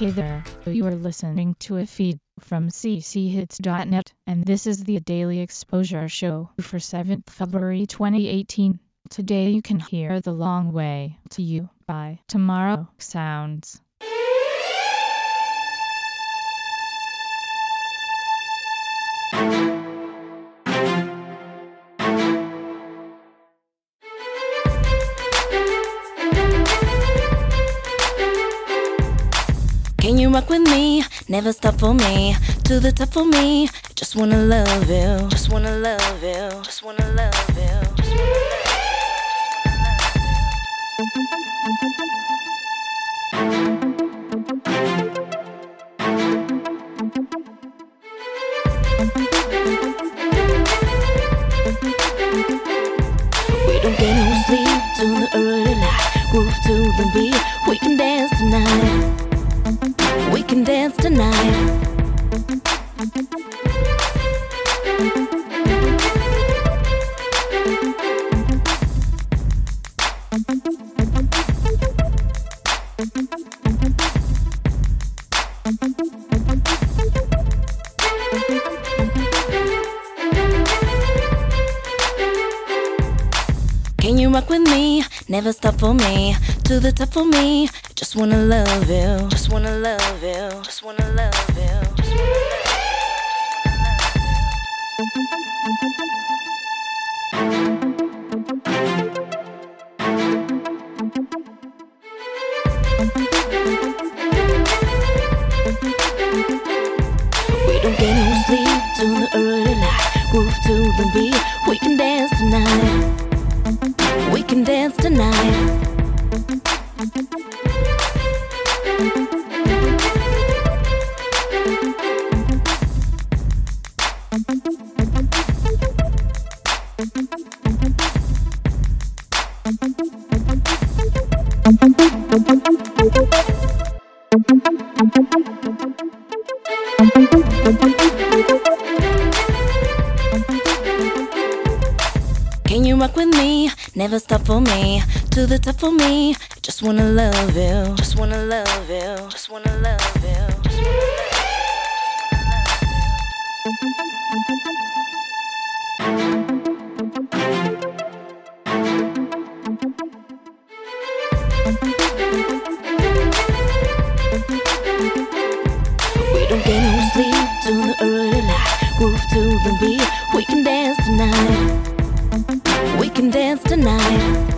Hey there, you are listening to a feed from cchits.net, and this is the Daily Exposure Show for 7th February 2018. Today you can hear The Long Way to You by Tomorrow Sounds. You rock with me? Never stop for me. To the top for me. Just wanna love you. Just wanna love you. Just wanna love you. Can you rock with me? Never stop for me. To the top for me. Just wanna love you. Just wanna love you. Just wanna love you. We don't get no sleep till the early light. Groove to the beat. Can you rock with me? Never stop for me. To the top for me. Just wanna love you. Just wanna love you. Just wanna love you. We till the early light. Groove to the beat. We can dance tonight. We can dance tonight.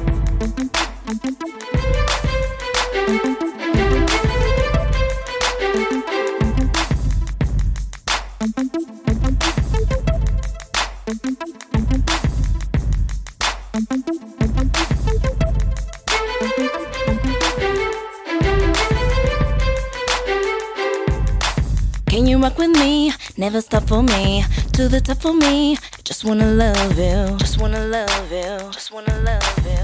Never stop for me. To the top for me. Just wanna love you. Just wanna love you. Just wanna love you.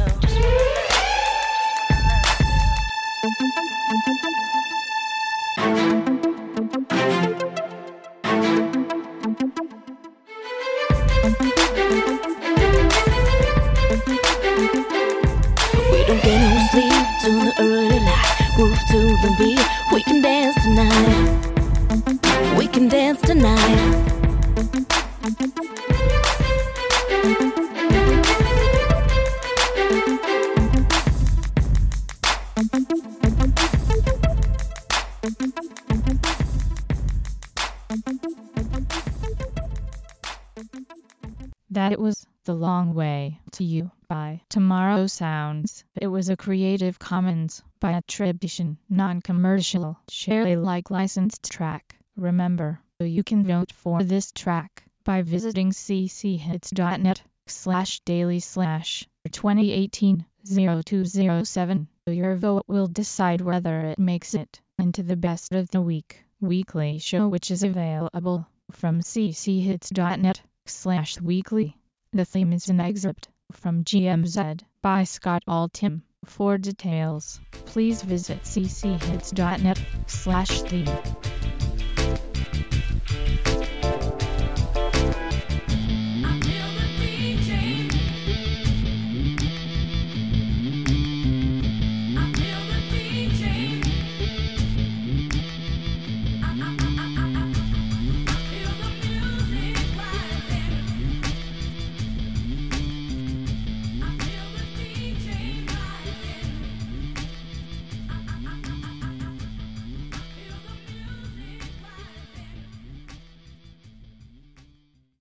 We don't get no sleep till the early light. Groove to the beat. We can dance tonight. We can dance tonight. That it was The Long Way to You by Tomorrow Sounds. It was a Creative Commons by attribution, non-commercial, share Alike licensed track. Remember, you can vote for this track by visiting cchits.net slash daily slash 2018 0207. Your vote will decide whether it makes it into the best of the week weekly show which is available from cchits.net slash weekly. The theme is an excerpt from GMZ by Scott Altham. For details, please visit cchits.net slash theme.